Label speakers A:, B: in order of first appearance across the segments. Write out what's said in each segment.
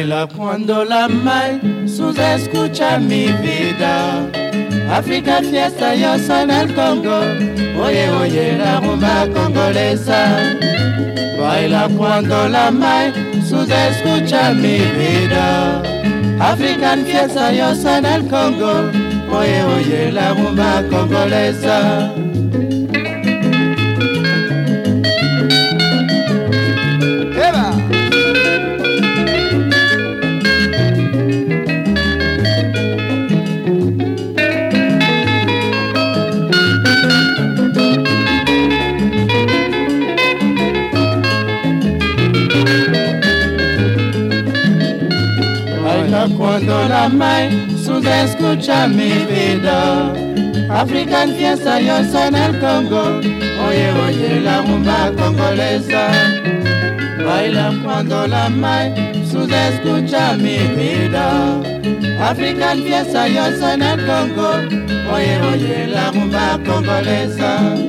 A: baila cuando la mai sus escucha mi vida. África fiesta yo soy el Congo, oye oye la rumba congolesa. Baila cuando la mai sus escucha mi vida. African fiesta yo soy el Congo, oye oye la rumba congolesa. Cuando la mai sus escucha mi vida. African fiesta yo soy en el Congo, oye oye la rumba congolesa. Baila cuando la mai sus escucha mi vida. African fiesta yo soy en el Congo, oye oye la rumba congolesa.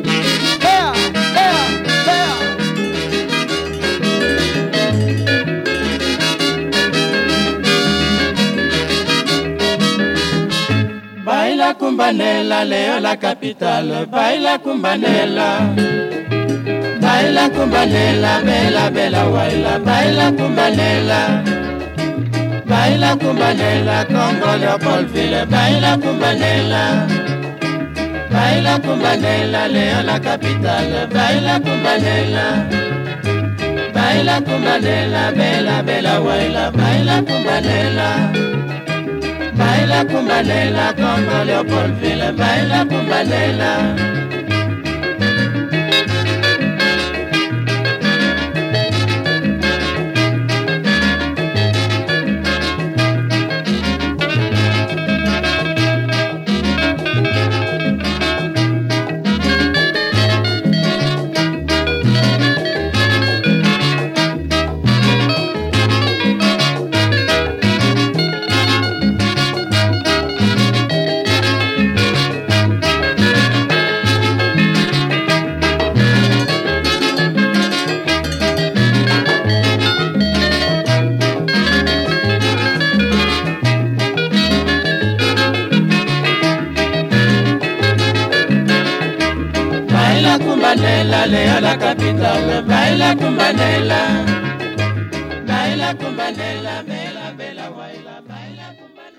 A: Baila kumbanela leo la capital, baila kumbanela. Baila kumbanela, bela bela waila, baila kumbanela. Baila kumbanela, Congo Leopoldville, baila kumbanela. Baila kumbanela, leo la capital, baila kumbanela. Baila kumbanela, bela bela waila, baila kumbanela. Baila kumbanela, Congo Leopoldville, baila. Kumbanela, Lea la capital, Baila Kumbanela, Baila Kumbanela, Bela Bela Waila, Baila Kumbanela.